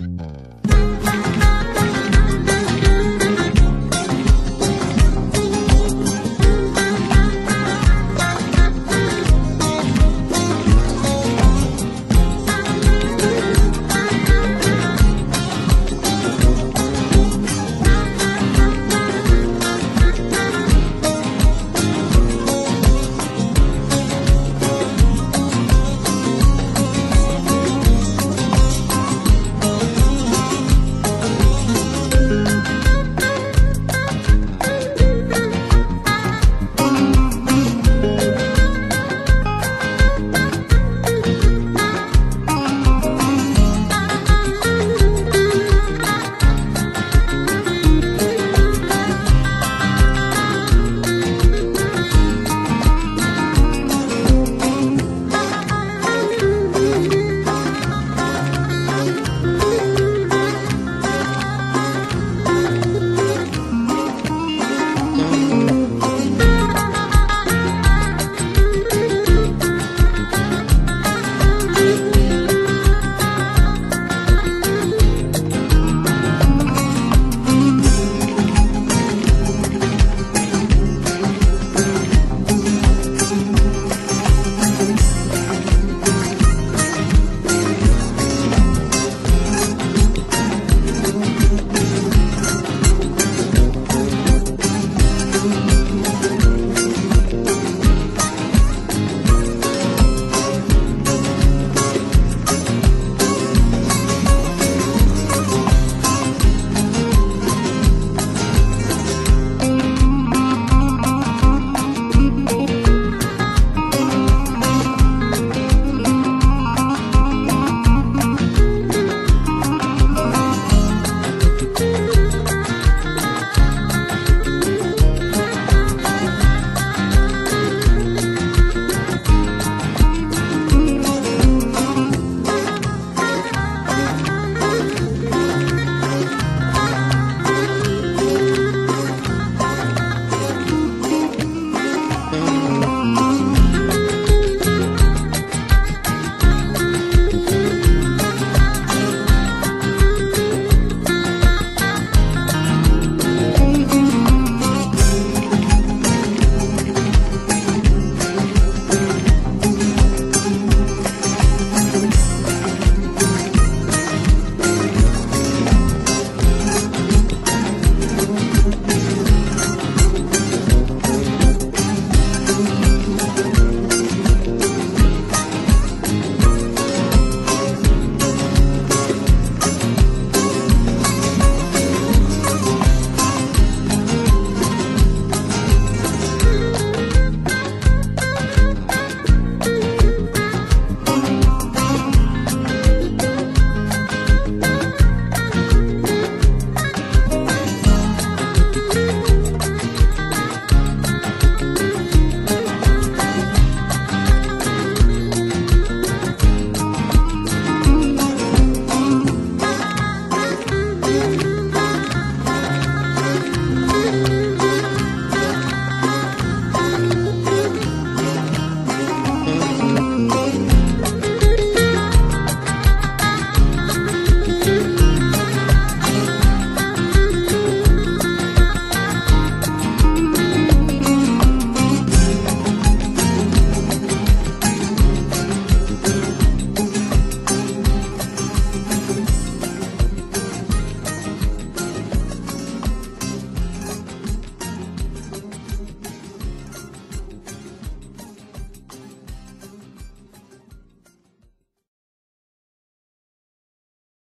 Bye.